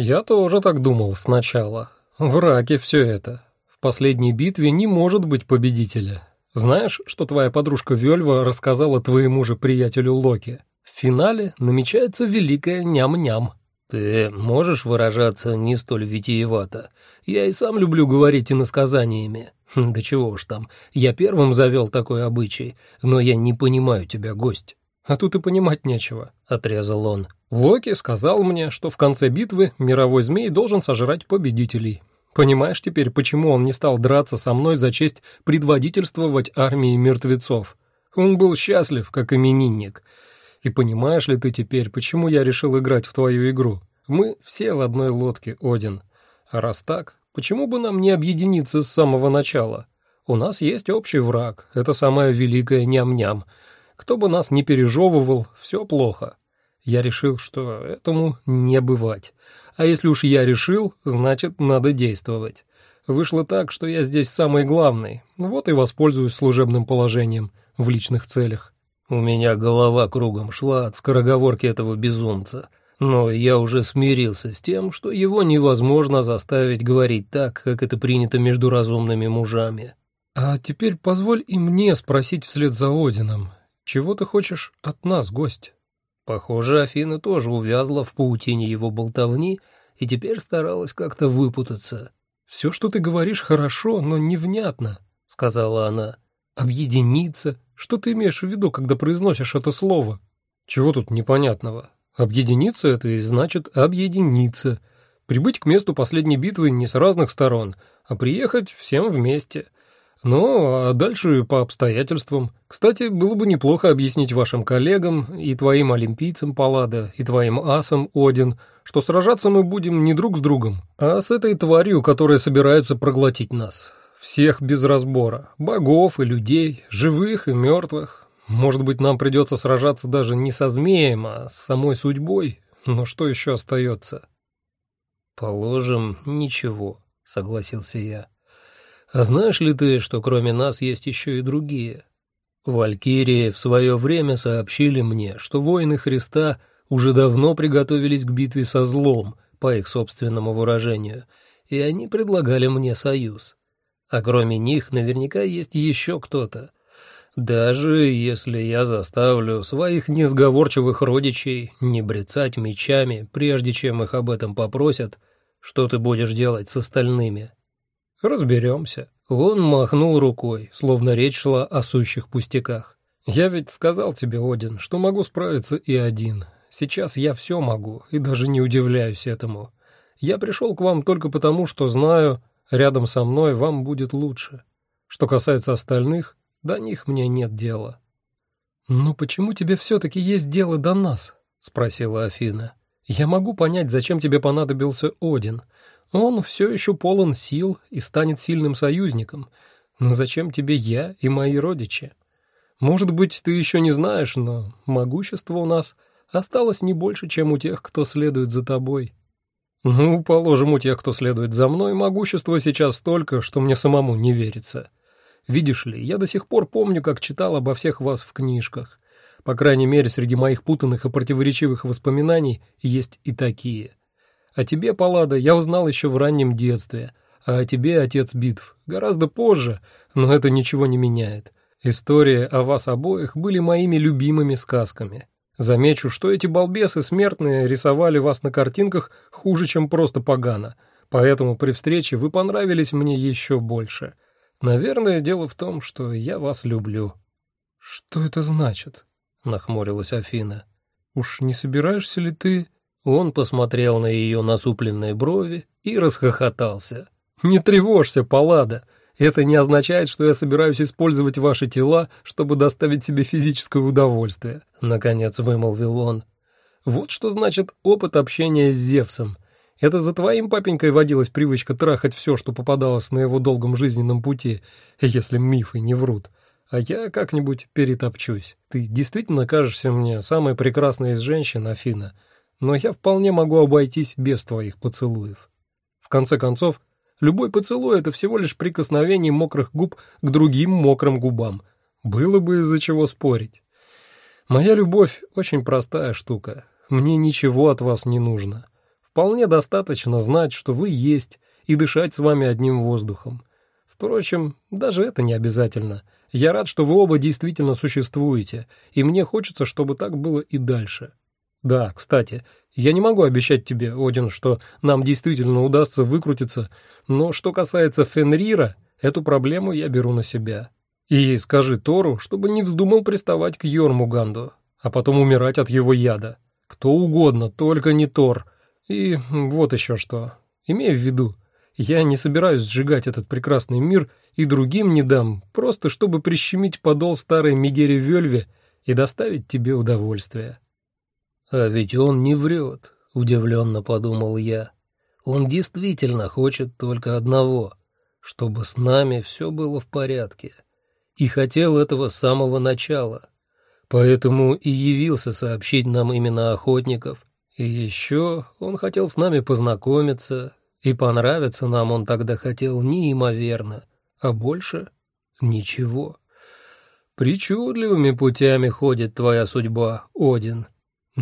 Я тоже так думал сначала. В раке все это. В последней битве не может быть победителя. Знаешь, что твоя подружка Вельва рассказала твоему же приятелю Локи? В финале намечается великая ням-ням. Ты можешь выражаться не столь витиевато? Я и сам люблю говорить иносказаниями. Хм, да чего уж там, я первым завел такой обычай, но я не понимаю тебя, гость. А тут и понимать нечего, — отрезал он. Локи сказал мне, что в конце битвы мировой змей должен сожрать победителей. Понимаешь теперь, почему он не стал драться со мной за честь предводительствовать армией мертвецов? Он был счастлив, как именинник. И понимаешь ли ты теперь, почему я решил играть в твою игру? Мы все в одной лодке, Один. А раз так, почему бы нам не объединиться с самого начала? У нас есть общий враг, это самая великая ням-ням. Кто бы нас ни пережевывал, все плохо. Я решил, что этому не бывать. А если уж я решил, значит, надо действовать. Вышло так, что я здесь самый главный, вот и воспользуюсь служебным положением в личных целях. У меня голова кругом шла от скороговорки этого безумца, но я уже смирился с тем, что его невозможно заставить говорить так, как это принято между разумными мужами. А теперь позволь и мне спросить вслед за Одином, чего ты хочешь от нас, гость? Похоже, Афина тоже увязла в паутине его болтовни и теперь старалась как-то выпутаться. «Все, что ты говоришь, хорошо, но невнятно», — сказала она. «Объединиться? Что ты имеешь в виду, когда произносишь это слово? Чего тут непонятного? Объединиться — это и значит объединиться. Прибыть к месту последней битвы не с разных сторон, а приехать всем вместе. Ну, а дальше по обстоятельствам. Кстати, было бы неплохо объяснить вашим коллегам, и твоим олимпийцам Паллада, и твоим асам Один, что сражаться мы будем не друг с другом, а с этой тварью, которая собирается проглотить нас. Всех без разбора. Богов и людей, живых и мертвых. Может быть, нам придется сражаться даже не со змеем, а с самой судьбой. Но что еще остается? Положим, ничего, согласился я. А знаешь ли ты, что кроме нас есть еще и другие? Валькирии в свое время сообщили мне, что воины Христа уже давно приготовились к битве со злом, по их собственному выражению, и они предлагали мне союз. А кроме них наверняка есть еще кто-то. Даже если я заставлю своих несговорчивых родичей не брецать мечами, прежде чем их об этом попросят, что ты будешь делать с остальными? Разберемся. Он махнул рукой, словно речь шла о сущих пустяках. Я ведь сказал тебе, Один, что могу справиться и один. Сейчас я все могу, и даже не удивляюсь этому. Я пришел к вам только потому, что знаю, Рядом со мной вам будет лучше. Что касается остальных, до них мне нет дела». «Но почему тебе все-таки есть дело до нас?» — спросила Афина. «Я могу понять, зачем тебе понадобился Один. Он все еще полон сил и станет сильным союзником. Но зачем тебе я и мои родичи? Может быть, ты еще не знаешь, но могущество у нас осталось не больше, чем у тех, кто следует за тобой». Ну, положим, у тех, кто следует за мной, могущество сейчас столько, что мне самому не верится. Видишь ли, я до сих пор помню, как читал обо всех вас в книжках. По крайней мере, среди моих путанных и противоречивых воспоминаний есть и такие. О тебе, Паллада, я узнал еще в раннем детстве, а о тебе, отец битв, гораздо позже, но это ничего не меняет. Истории о вас обоих были моими любимыми сказками. Замечу, что эти балбесы смертные рисовали вас на картинках хуже, чем просто погано, поэтому при встрече вы понравились мне еще больше. Наверное, дело в том, что я вас люблю». «Что это значит?» — нахмурилась Афина. «Уж не собираешься ли ты...» Он посмотрел на ее насупленные брови и расхохотался. «Не тревожься, Паллада. Это не означает, что я собираюсь использовать ваши тела, чтобы доставить себе физическое удовольствие», — наконец вымолвил он. «Вот что значит опыт общения с Зевсом. Это за твоим папенькой водилась привычка трахать все, что попадалось на его долгом жизненном пути, если мифы не врут. А я как-нибудь перетопчусь. Ты действительно кажешься мне самой прекрасной из женщин, Афина, но я вполне могу обойтись без твоих поцелуев. В конце концов, Любой поцелуй — это всего лишь прикосновение мокрых губ к другим мокрым губам. Было бы из-за чего спорить. Моя любовь — очень простая штука. Мне ничего от вас не нужно. Вполне достаточно знать, что вы есть, и дышать с вами одним воздухом. Впрочем, даже это не обязательно. Я рад, что вы оба действительно существуете, и мне хочется, чтобы так было и дальше. Да, кстати, я не могу обещать тебе, Один, что нам действительно удастся выкрутиться, но что касается Фенрира, эту проблему я беру на себя. И скажи Тору, чтобы не вздумал приставать к Йормуганду, а потом умирать от его яда. Кто угодно, только не Тор. И вот еще что. Имею в виду, я не собираюсь сжигать этот прекрасный мир и другим не дам, просто чтобы прищемить подол старой Мигери Вельве и доставить тебе удовольствие. «А ведь он не врет», — удивленно подумал я. «Он действительно хочет только одного, чтобы с нами все было в порядке. И хотел этого с самого начала. Поэтому и явился сообщить нам именно охотников. И еще он хотел с нами познакомиться, и понравиться нам он тогда хотел неимоверно, а больше — ничего. Причудливыми путями ходит твоя судьба, Один».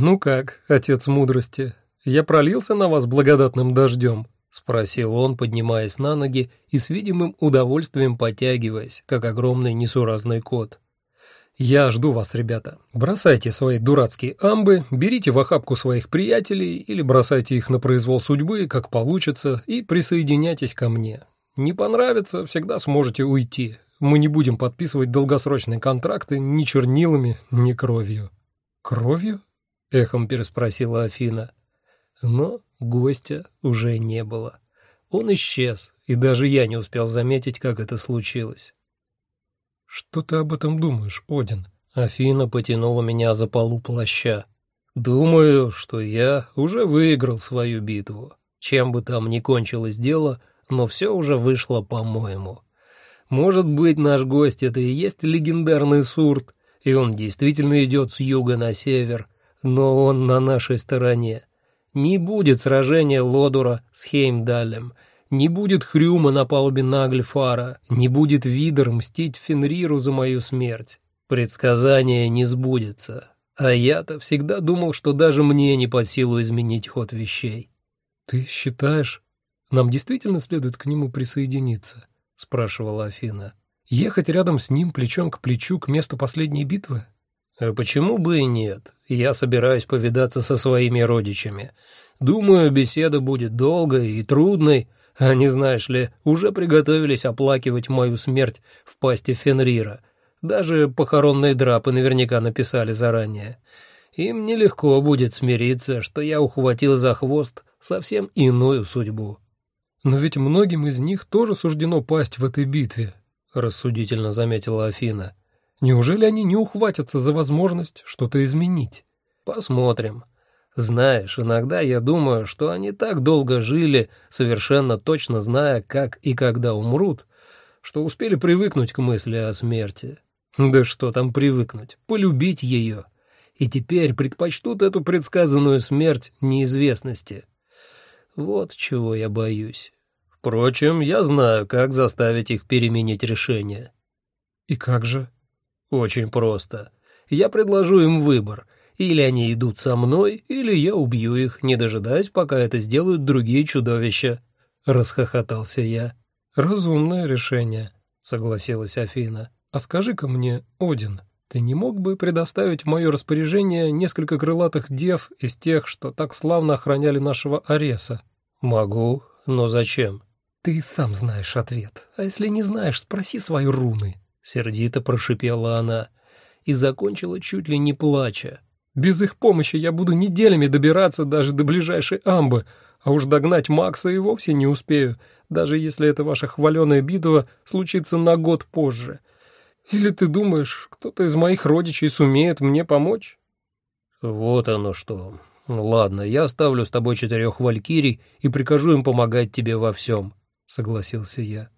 «Ну как, отец мудрости, я пролился на вас благодатным дождем?» — спросил он, поднимаясь на ноги и с видимым удовольствием потягиваясь, как огромный несуразный кот. «Я жду вас, ребята. Бросайте свои дурацкие амбы, берите в охапку своих приятелей или бросайте их на произвол судьбы, как получится, и присоединяйтесь ко мне. Не понравится, всегда сможете уйти. Мы не будем подписывать долгосрочные контракты ни чернилами, ни кровью». «Кровью?» — эхом переспросила Афина. Но гостя уже не было. Он исчез, и даже я не успел заметить, как это случилось. «Что ты об этом думаешь, Один?» Афина потянула меня за полу плаща. «Думаю, что я уже выиграл свою битву. Чем бы там ни кончилось дело, но все уже вышло по-моему. Может быть, наш гость — это и есть легендарный Сурт, и он действительно идет с юга на север, но он на нашей стороне. Не будет сражения Лодура с Хеймдалем, не будет Хрюма на палубе Нагльфара, не будет Видер мстить Фенриру за мою смерть. Предсказание не сбудется. А я-то всегда думал, что даже мне не по силу изменить ход вещей. «Ты считаешь, нам действительно следует к нему присоединиться?» — спрашивала Афина. «Ехать рядом с ним плечом к плечу к месту последней битвы?» А почему бы и нет? Я собираюсь повидаться со своими родичами. Думаю, беседа будет долгой и трудной. Они, знаешь ли, уже приготовились оплакивать мою смерть в пасти Фенрира. Даже похоронные драпы наверняка написали заранее. Им нелегко будет смириться, что я ухватил за хвост совсем иную судьбу. «Но ведь многим из них тоже суждено пасть в этой битве», — рассудительно заметила Афина. Неужели они не ухватятся за возможность что-то изменить? Посмотрим. Знаешь, иногда я думаю, что они так долго жили, совершенно точно зная, как и когда умрут, что успели привыкнуть к мысли о смерти. Да что там привыкнуть, полюбить ее. И теперь предпочтут эту предсказанную смерть неизвестности. Вот чего я боюсь. Впрочем, я знаю, как заставить их переменить решение. И как же? Очень просто. Я предложу им выбор. Или они идут со мной, или я убью их, не дожидаясь, пока это сделают другие чудовища. Расхохотался я. Разумное решение, согласилась Афина. А скажи-ка мне, Один, ты не мог бы предоставить в мое распоряжение несколько крылатых дев из тех, что так славно охраняли нашего Ареса? Могу, но зачем? Ты сам знаешь ответ. А если не знаешь, спроси свои руны. Сердито прошипела она и закончила чуть ли не плача. «Без их помощи я буду неделями добираться даже до ближайшей амбы, а уж догнать Макса и вовсе не успею, даже если эта ваша хваленая битва случится на год позже. Или ты думаешь, кто-то из моих родичей сумеет мне помочь?» «Вот оно что. Ладно, я оставлю с тобой четырех валькирий и прикажу им помогать тебе во всем», — согласился я.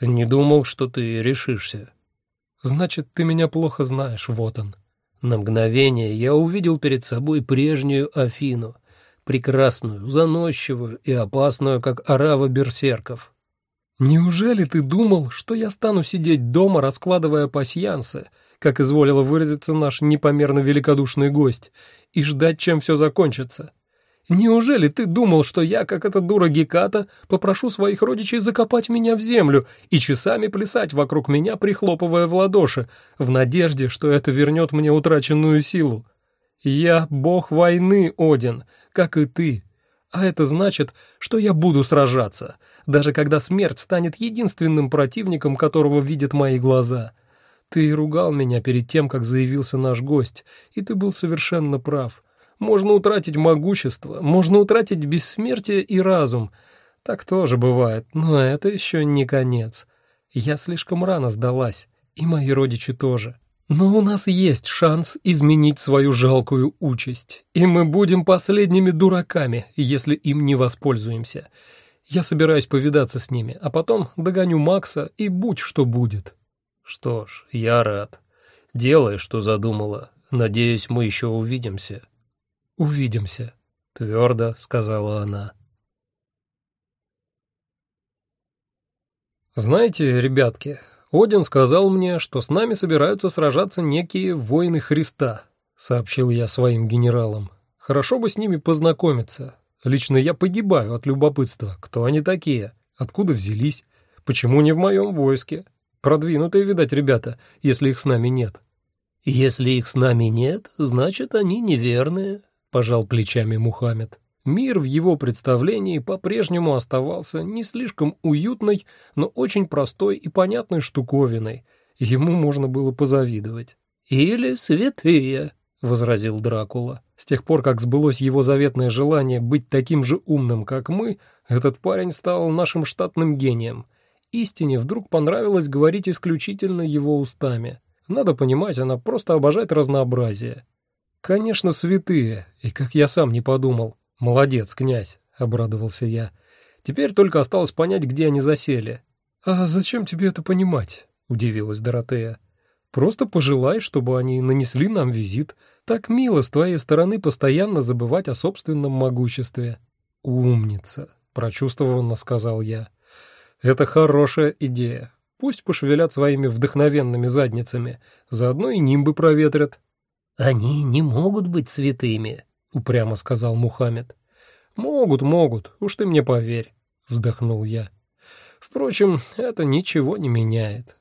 «Не думал, что ты решишься». Значит, ты меня плохо знаешь, вот он. На мгновение я увидел перед собой прежнюю Афину, прекрасную, заносчивую и опасную, как орава берсерков. Неужели ты думал, что я стану сидеть дома, раскладывая пасьянсы, как изволила выразиться наш непомерно великодушный гость, и ждать, чем все закончится? Неужели ты думал, что я, как эта дура Геката, попрошу своих родичей закопать меня в землю и часами плясать вокруг меня, прихлопывая в ладоши, в надежде, что это вернет мне утраченную силу? Я бог войны, Один, как и ты. А это значит, что я буду сражаться, даже когда смерть станет единственным противником, которого видят мои глаза. Ты ругал меня перед тем, как заявился наш гость, и ты был совершенно прав. Можно утратить могущество, можно утратить бессмертие и разум. Так тоже бывает, но это еще не конец. Я слишком рано сдалась, и мои родичи тоже. Но у нас есть шанс изменить свою жалкую участь, и мы будем последними дураками, если им не воспользуемся. Я собираюсь повидаться с ними, а потом догоню Макса и будь что будет. Что ж, я рад. Делай, что задумала. Надеюсь, мы еще увидимся. «Увидимся», — твердо сказала она. «Знаете, ребятки, Один сказал мне, что с нами собираются сражаться некие воины Христа», — сообщил я своим генералам. «Хорошо бы с ними познакомиться. Лично я погибаю от любопытства. Кто они такие? Откуда взялись? Почему не в моем войске? Продвинутые, видать, ребята, если их с нами нет». «Если их с нами нет, значит, они неверные», пожал плечами Мухаммед. Мир в его представлении по-прежнему оставался не слишком уютной, но очень простой и понятной штуковиной. Ему можно было позавидовать. «Или святые», — возразил Дракула. С тех пор, как сбылось его заветное желание быть таким же умным, как мы, этот парень стал нашим штатным гением. Истине вдруг понравилось говорить исключительно его устами. Надо понимать, она просто обожает разнообразие. «Конечно, святые, и как я сам не подумал. Молодец, князь», — обрадовался я. «Теперь только осталось понять, где они засели». «А зачем тебе это понимать?» — удивилась Доротея. «Просто пожелай, чтобы они нанесли нам визит. Так мило с твоей стороны постоянно забывать о собственном могуществе». «Умница», — прочувствованно сказал я. «Это хорошая идея. Пусть пошевелят своими вдохновенными задницами, заодно и нимбы проветрят, «Они не могут быть святыми», — упрямо сказал Мухаммед. «Могут, могут, уж ты мне поверь», — вздохнул я. «Впрочем, это ничего не меняет».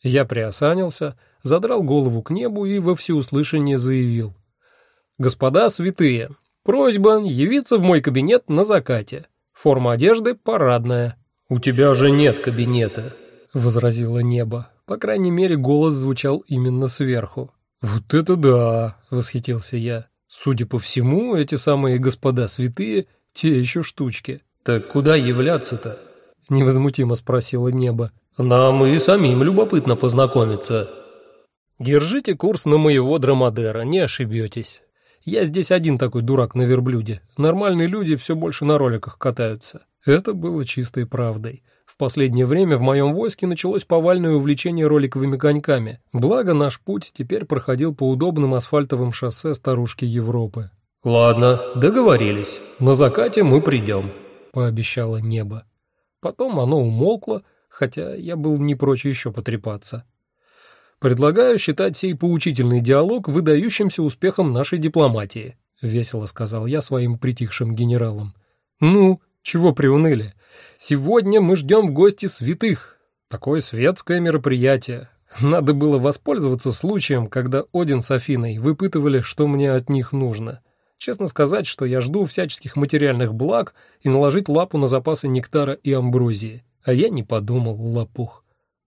Я приосанился, задрал голову к небу и во всеуслышание заявил. «Господа святые, просьба явиться в мой кабинет на закате. Форма одежды парадная». «У тебя же нет кабинета», — возразило небо. По крайней мере, голос звучал именно сверху. «Вот это да!» — восхитился я. «Судя по всему, эти самые господа святые — те еще штучки». «Так куда являться-то?» — невозмутимо спросило небо. «Нам и самим любопытно познакомиться». «Держите курс на моего драмадера, не ошибетесь. Я здесь один такой дурак на верблюде. Нормальные люди все больше на роликах катаются». Это было чистой правдой последнее время в моем войске началось повальное увлечение роликовыми коньками, благо наш путь теперь проходил по удобным асфальтовым шоссе старушки Европы. «Ладно, договорились. На закате мы придем», — пообещало небо. Потом оно умолкло, хотя я был не прочь еще потрепаться. «Предлагаю считать сей поучительный диалог выдающимся успехом нашей дипломатии», — весело сказал я своим притихшим генералам. «Ну, чего приуныли? Сегодня мы ждем в гости святых. Такое светское мероприятие. Надо было воспользоваться случаем, когда Один с Афиной выпытывали, что мне от них нужно. Честно сказать, что я жду всяческих материальных благ и наложить лапу на запасы нектара и амброзии. А я не подумал, лопух.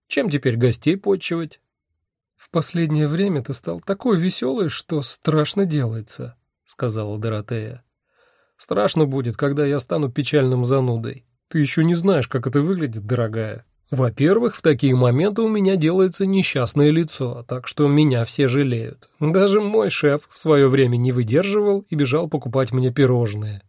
Чем теперь гостей почивать? «В последнее время ты стал такой веселый, что страшно делается», — сказала Доротея. «Страшно будет, когда я стану печальным занудой. Ты еще не знаешь, как это выглядит, дорогая. Во-первых, в такие моменты у меня делается несчастное лицо, так что меня все жалеют. Даже мой шеф в свое время не выдерживал и бежал покупать мне пирожные.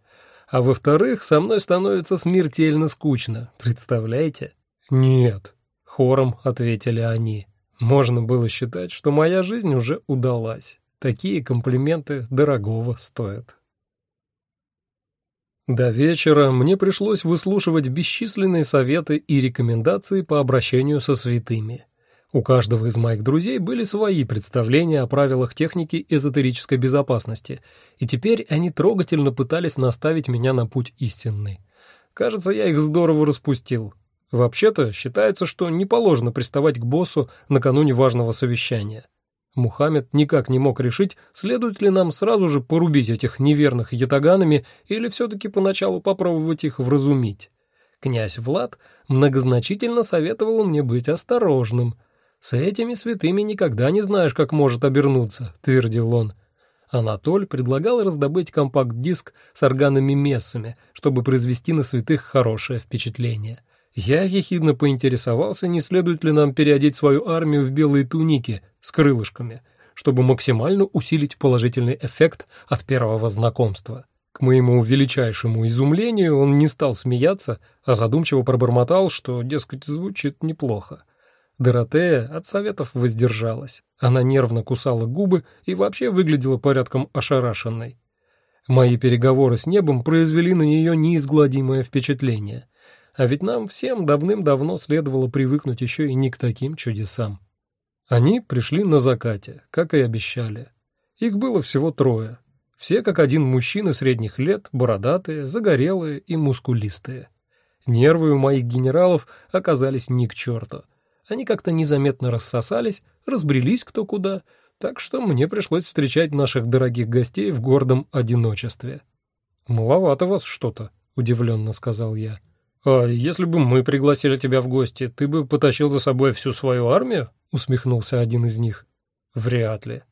А во-вторых, со мной становится смертельно скучно, представляете? Нет, хором ответили они. Можно было считать, что моя жизнь уже удалась. Такие комплименты дорогого стоят. До вечера мне пришлось выслушивать бесчисленные советы и рекомендации по обращению со святыми. У каждого из моих друзей были свои представления о правилах техники эзотерической безопасности, и теперь они трогательно пытались наставить меня на путь истинный. Кажется, я их здорово распустил. Вообще-то считается, что не положено приставать к боссу накануне важного совещания. Мухаммед никак не мог решить, следует ли нам сразу же порубить этих неверных ятаганами или все-таки поначалу попробовать их вразумить. Князь Влад многозначительно советовал мне быть осторожным — «С этими святыми никогда не знаешь, как может обернуться», — твердил он. Анатоль предлагал раздобыть компакт-диск с органами-мессами, чтобы произвести на святых хорошее впечатление. Я ехидно поинтересовался, не следует ли нам переодеть свою армию в белые туники с крылышками, чтобы максимально усилить положительный эффект от первого знакомства. К моему величайшему изумлению он не стал смеяться, а задумчиво пробормотал, что, дескать, звучит неплохо. Доротея от советов воздержалась. Она нервно кусала губы и вообще выглядела порядком ошарашенной. Мои переговоры с небом произвели на нее неизгладимое впечатление. А ведь нам всем давным-давно следовало привыкнуть еще и не к таким чудесам. Они пришли на закате, как и обещали. Их было всего трое. Все как один мужчины средних лет, бородатые, загорелые и мускулистые. Нервы у моих генералов оказались ни к черту. Они как-то незаметно рассосались, разбрелись кто куда, так что мне пришлось встречать наших дорогих гостей в гордом одиночестве. «Маловато вас что-то», — удивленно сказал я. «А если бы мы пригласили тебя в гости, ты бы потащил за собой всю свою армию?» — усмехнулся один из них. «Вряд ли».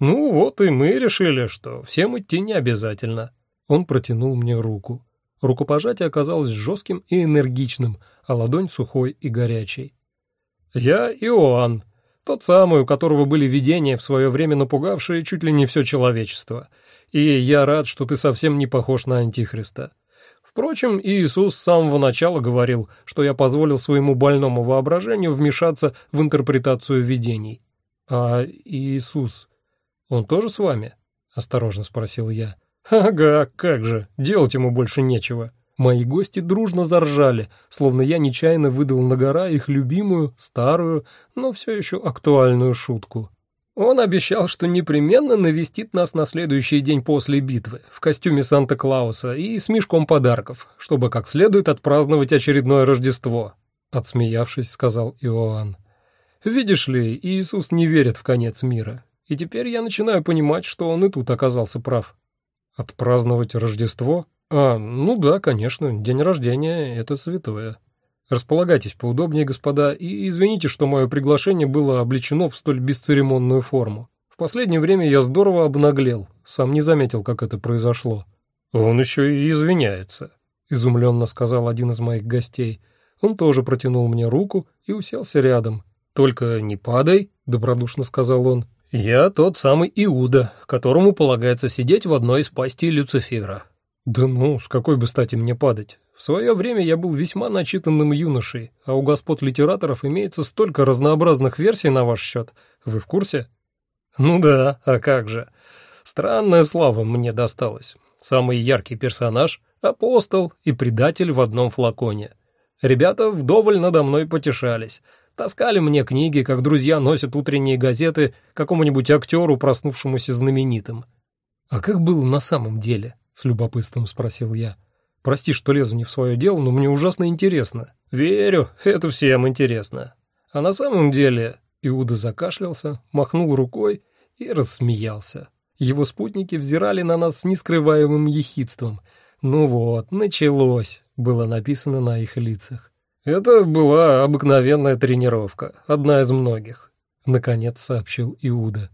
«Ну вот и мы решили, что всем идти не обязательно». Он протянул мне руку. Рукопожатие оказалось жестким и энергичным, а ладонь сухой и горячей. «Я Иоанн, тот самый, у которого были видения, в свое время напугавшие чуть ли не все человечество. И я рад, что ты совсем не похож на Антихриста. Впрочем, Иисус с самого начала говорил, что я позволил своему больному воображению вмешаться в интерпретацию видений. А Иисус, он тоже с вами?» — осторожно спросил я. «Ага, как же, делать ему больше нечего». Мои гости дружно заржали, словно я нечаянно выдал на гора их любимую, старую, но все еще актуальную шутку. Он обещал, что непременно навестит нас на следующий день после битвы в костюме Санта-Клауса и с мешком подарков, чтобы как следует отпраздновать очередное Рождество. Отсмеявшись, сказал Иоанн. «Видишь ли, Иисус не верит в конец мира, и теперь я начинаю понимать, что он и тут оказался прав». «Отпраздновать Рождество?» «А, ну да, конечно, день рождения — это святое. Располагайтесь поудобнее, господа, и извините, что мое приглашение было облечено в столь бесцеремонную форму. В последнее время я здорово обнаглел, сам не заметил, как это произошло». «Он еще и извиняется», — изумленно сказал один из моих гостей. Он тоже протянул мне руку и уселся рядом. «Только не падай», — добродушно сказал он. «Я тот самый Иуда, которому полагается сидеть в одной из пастей Люцифера. «Да ну, с какой бы стати мне падать? В свое время я был весьма начитанным юношей, а у господ литераторов имеется столько разнообразных версий на ваш счет. Вы в курсе?» «Ну да, а как же. Странная слава мне досталась. Самый яркий персонаж — апостол и предатель в одном флаконе. Ребята вдоволь надо мной потешались». Таскали мне книги, как друзья носят утренние газеты какому-нибудь актеру, проснувшемуся знаменитым. А как было на самом деле? — с любопытством спросил я. «Прости, что лезу не в свое дело, но мне ужасно интересно». «Верю, это всем интересно. А на самом деле...» Иуда закашлялся, махнул рукой и рассмеялся. Его спутники взирали на нас с нескрываемым ехидством. «Ну вот, началось», — было написано на их лицах. «Это была обыкновенная тренировка, одна из многих», — наконец сообщил Иуда.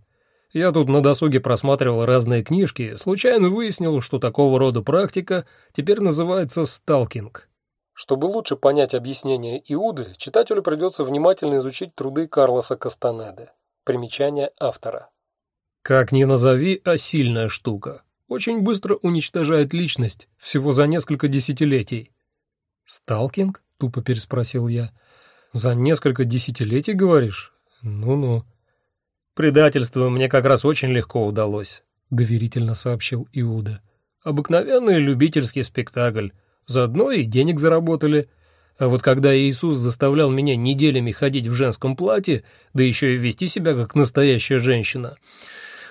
Я тут на досуге просматривал разные книжки, случайно выяснил, что такого рода практика теперь называется сталкинг. Чтобы лучше понять объяснение Иуды, читателю придется внимательно изучить труды Карлоса Кастанеды. Примечание автора. Как ни назови, а сильная штука. Очень быстро уничтожает личность, всего за несколько десятилетий. «Сталкинг?» — тупо переспросил я. «За несколько десятилетий, говоришь? Ну-ну». «Предательство мне как раз очень легко удалось», — доверительно сообщил Иуда. «Обыкновенный любительский спектакль. Заодно и денег заработали. А вот когда Иисус заставлял меня неделями ходить в женском платье, да еще и вести себя как настоящая женщина,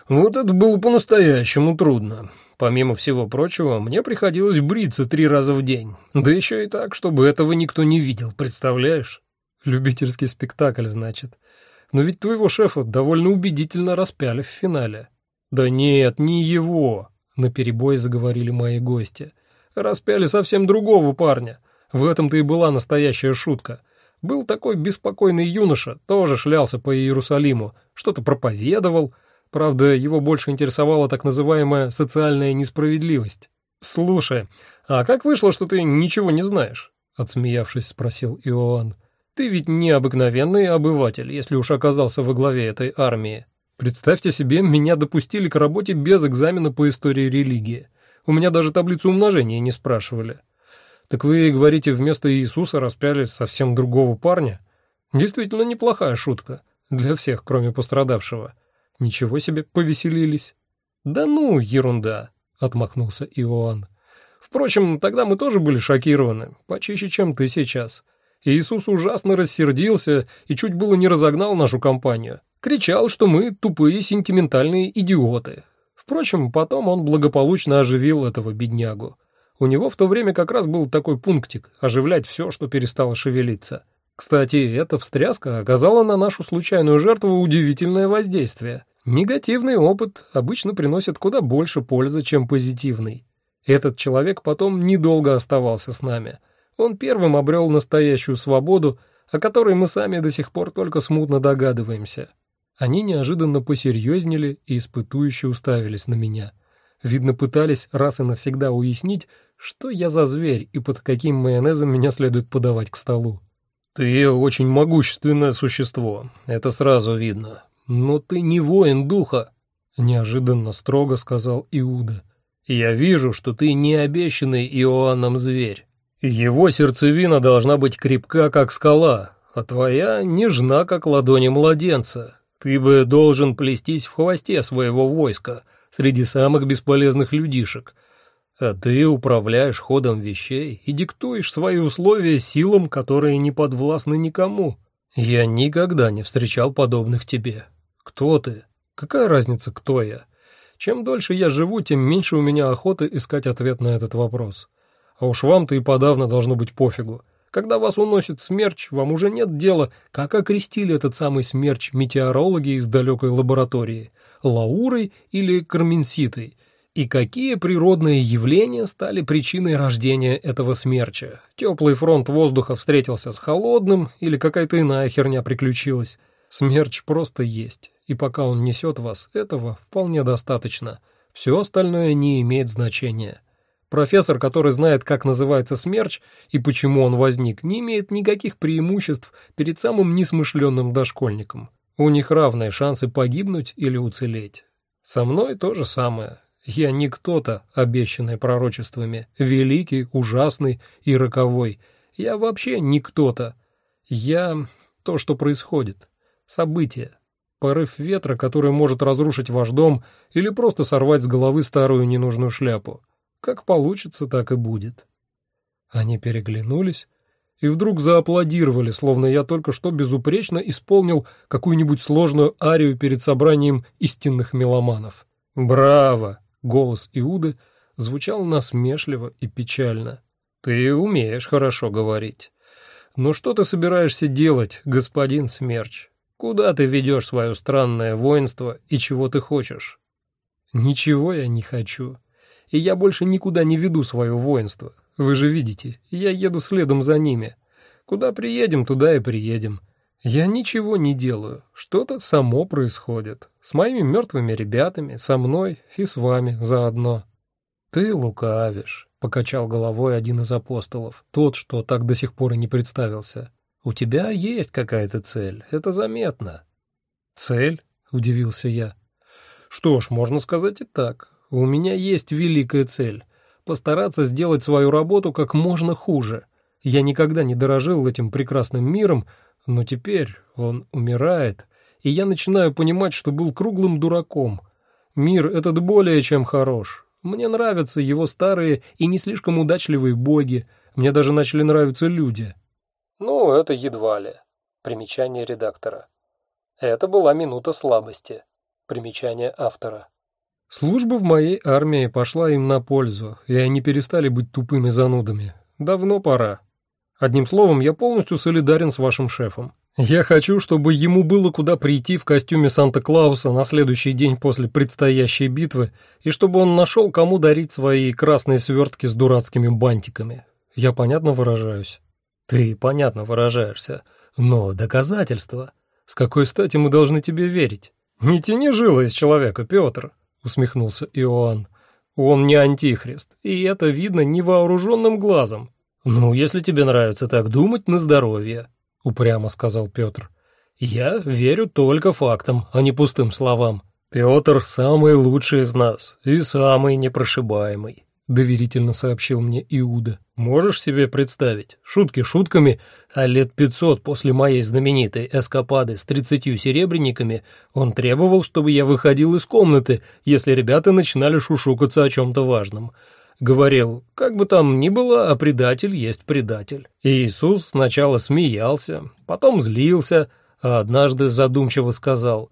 вот это было по-настоящему трудно. Помимо всего прочего, мне приходилось бриться три раза в день. Да еще и так, чтобы этого никто не видел, представляешь? Любительский спектакль, значит. Но ведь твоего шефа довольно убедительно распяли в финале. Да нет, не его, наперебой заговорили мои гости. Распяли совсем другого парня. В этом-то и была настоящая шутка. Был такой беспокойный юноша, тоже шлялся по Иерусалиму, что-то проповедовал. Правда, его больше интересовала так называемая социальная несправедливость. «Слушай, а как вышло, что ты ничего не знаешь?» — отсмеявшись, спросил Иоанн. «Ты ведь не обыкновенный обыватель, если уж оказался во главе этой армии. Представьте себе, меня допустили к работе без экзамена по истории религии. У меня даже таблицу умножения не спрашивали. Так вы говорите, вместо Иисуса распяли совсем другого парня? Действительно неплохая шутка. Для всех, кроме пострадавшего. Ничего себе, повеселились. Да ну, ерунда, отмахнулся Иоанн. Впрочем, тогда мы тоже были шокированы, почище, чем ты сейчас. Иисус ужасно рассердился и чуть было не разогнал нашу компанию. Кричал, что мы тупые сентиментальные идиоты. Впрочем, потом он благополучно оживил этого беднягу. У него в то время как раз был такой пунктик – оживлять все, что перестало шевелиться. Кстати, эта встряска оказала на нашу случайную жертву удивительное воздействие. Негативный опыт обычно приносит куда больше пользы, чем позитивный. Этот человек потом недолго оставался с нами. Он первым обрел настоящую свободу, о которой мы сами до сих пор только смутно догадываемся. Они неожиданно посерьезнели и испытующе уставились на меня. Видно, пытались раз и навсегда уяснить, что я за зверь и под каким майонезом меня следует подавать к столу. «Ты очень могущественное существо, это сразу видно. Но ты не воин духа», — неожиданно строго сказал Иуда. «Я вижу, что ты не обещанный Иоанном зверь. Его сердцевина должна быть крепка, как скала, а твоя нежна, как ладони младенца. Ты бы должен плестись в хвосте своего войска среди самых бесполезных людишек, а ты управляешь ходом вещей и диктуешь свои условия силам, которые не подвластны никому. Я никогда не встречал подобных тебе. Кто ты? Какая разница, кто я? Чем дольше я живу, тем меньше у меня охоты искать ответ на этот вопрос. А уж вам-то и подавно должно быть пофигу. Когда вас уносит смерч, вам уже нет дела, как окрестили этот самый смерч метеорологи из далекой лаборатории – Лаурой или Карменситой, и какие природные явления стали причиной рождения этого смерча. Теплый фронт воздуха встретился с холодным или какая-то иная херня приключилась. Смерч просто есть, и пока он несет вас, этого вполне достаточно. Все остальное не имеет значения. Профессор, который знает, как называется смерч и почему он возник, не имеет никаких преимуществ перед самым несмышленным дошкольником. У них равные шансы погибнуть или уцелеть. Со мной то же самое. Я не кто-то, обещанный пророчествами, великий, ужасный и роковой. Я вообще не кто-то. Я то, что происходит. Событие. Порыв ветра, который может разрушить ваш дом или просто сорвать с головы старую ненужную шляпу. Как получится, так и будет. Они переглянулись и вдруг зааплодировали, словно я только что безупречно исполнил какую-нибудь сложную арию перед собранием истинных меломанов. «Браво!» — голос Иуды звучал насмешливо и печально. «Ты умеешь хорошо говорить. Но что ты собираешься делать, господин Смерч? Куда ты ведешь свое странное воинство и чего ты хочешь?» «Ничего я не хочу», и я больше никуда не веду свое воинство. Вы же видите, я еду следом за ними. Куда приедем, туда и приедем. Я ничего не делаю, что-то само происходит. С моими мертвыми ребятами, со мной и с вами заодно. Ты лукавишь, — покачал головой один из апостолов, тот, что так до сих пор и не представился. У тебя есть какая-то цель, это заметно. Цель? — удивился я. Что ж, можно сказать и так. У меня есть великая цель — постараться сделать свою работу как можно хуже. Я никогда не дорожил этим прекрасным миром, но теперь он умирает, и я начинаю понимать, что был круглым дураком. Мир этот более чем хорош. Мне нравятся его старые и не слишком удачливые боги, мне даже начали нравиться люди. Ну, это едва ли. Примечание редактора. Это была минута слабости. Примечание автора. Служба в моей армии пошла им на пользу, и они перестали быть тупыми занудами. Давно пора. Одним словом, я полностью солидарен с вашим шефом. Я хочу, чтобы ему было куда прийти в костюме Санта-Клауса на следующий день после предстоящей битвы, и чтобы он нашел, кому дарить свои красные свертки с дурацкими бантиками. Я понятно выражаюсь? Ты понятно выражаешься. Но доказательства... С какой стати мы должны тебе верить? Не тяни жилы из человека, Петр, усмехнулся Иоанн. Он не антихрист, и это видно невооруженным глазом. Ну, если тебе нравится так думать, на здоровье. — упрямо сказал Петр. «Я верю только фактам, а не пустым словам. Петр самый лучший из нас и самый непрошибаемый», — доверительно сообщил мне Иуда. «Можешь себе представить, шутки шутками, а лет пятьсот после моей знаменитой эскапады с тридцатью серебряниками он требовал, чтобы я выходил из комнаты, если ребята начинали шушукаться о чем-то важном» говорил, как бы там ни было, а предатель есть предатель. И Иисус сначала смеялся, потом злился, а однажды задумчиво сказал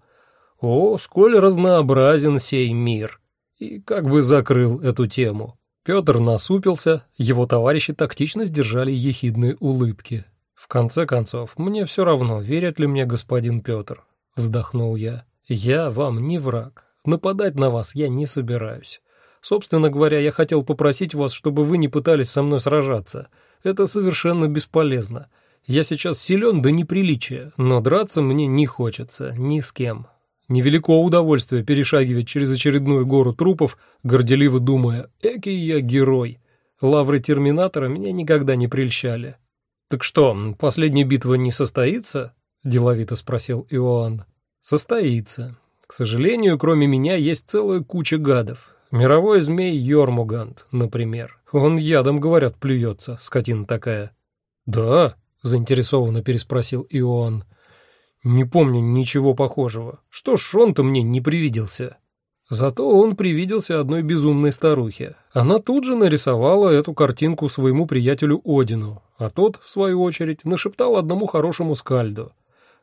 «О, сколь разнообразен сей мир!» и как бы закрыл эту тему. Петр насупился, его товарищи тактично сдержали ехидные улыбки. «В конце концов, мне все равно, верит ли мне господин Петр», — вздохнул я. «Я вам не враг, нападать на вас я не собираюсь. Собственно говоря, я хотел попросить вас, чтобы вы не пытались со мной сражаться. Это совершенно бесполезно. Я сейчас силен до неприличия, но драться мне не хочется, ни с кем. Невелико удовольствие перешагивать через очередную гору трупов, горделиво думая, «Экий я герой». Лавры Терминатора меня никогда не прельщали. «Так что, последняя битва не состоится?» — деловито спросил Иоанн. «Состоится. К сожалению, кроме меня есть целая куча гадов. Мировой змей Йормугант, например. Он ядом, говорят, плюется, скотина такая. Да, заинтересованно переспросил Иоанн. Не помню ничего похожего. Что ж он-то мне не привиделся? Зато он привиделся одной безумной старухе. Она тут же нарисовала эту картинку своему приятелю Одину, а тот, в свою очередь, нашептал одному хорошему скальду.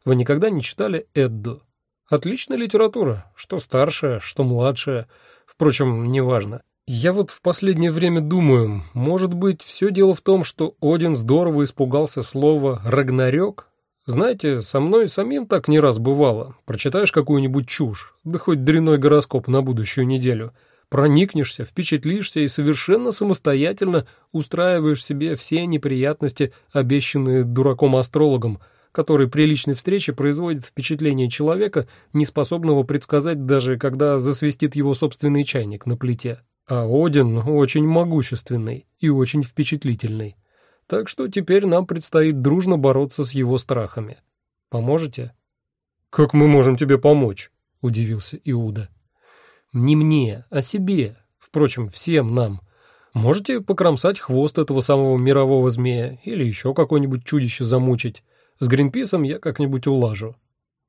Вы никогда не читали Эдду? Отличная литература, что старшая, что младшая, Впрочем, неважно. Я вот в последнее время думаю, может быть, все дело в том, что Один здорово испугался слова «рагнарёк»? Знаете, со мной самим так не раз бывало. Прочитаешь какую-нибудь чушь, да хоть дряной гороскоп на будущую неделю, проникнешься, впечатлишься и совершенно самостоятельно устраиваешь себе все неприятности, обещанные дураком-астрологом, который при личной встрече производит впечатление человека, не способного предсказать даже, когда засвистит его собственный чайник на плите. А Один очень могущественный и очень впечатлительный. Так что теперь нам предстоит дружно бороться с его страхами. Поможете? «Как мы можем тебе помочь?» — удивился Иуда. «Не мне, а себе. Впрочем, всем нам. Можете покромсать хвост этого самого мирового змея или еще какое-нибудь чудище замучить. С Гринписом я как-нибудь улажу».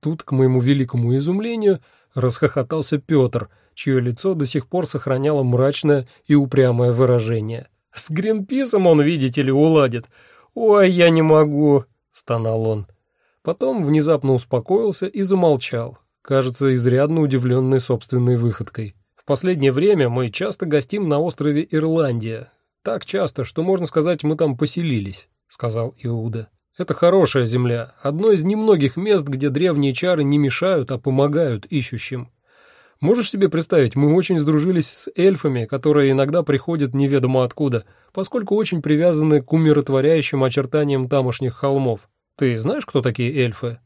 Тут, к моему великому изумлению, расхохотался Петр, чье лицо до сих пор сохраняло мрачное и упрямое выражение. «С Гринписом он, видите ли, уладит. Ой, я не могу!» — стонал он. Потом внезапно успокоился и замолчал, кажется, изрядно удивленный собственной выходкой. В последнее время мы часто гостим на острове Ирландия. Так часто, что, можно сказать, мы там поселились, — сказал Иуда. Это хорошая земля, одно из немногих мест, где древние чары не мешают, а помогают ищущим. Можешь себе представить, мы очень сдружились с эльфами, которые иногда приходят неведомо откуда, поскольку очень привязаны к умиротворяющим очертаниям тамошних холмов. Ты знаешь, кто такие эльфы?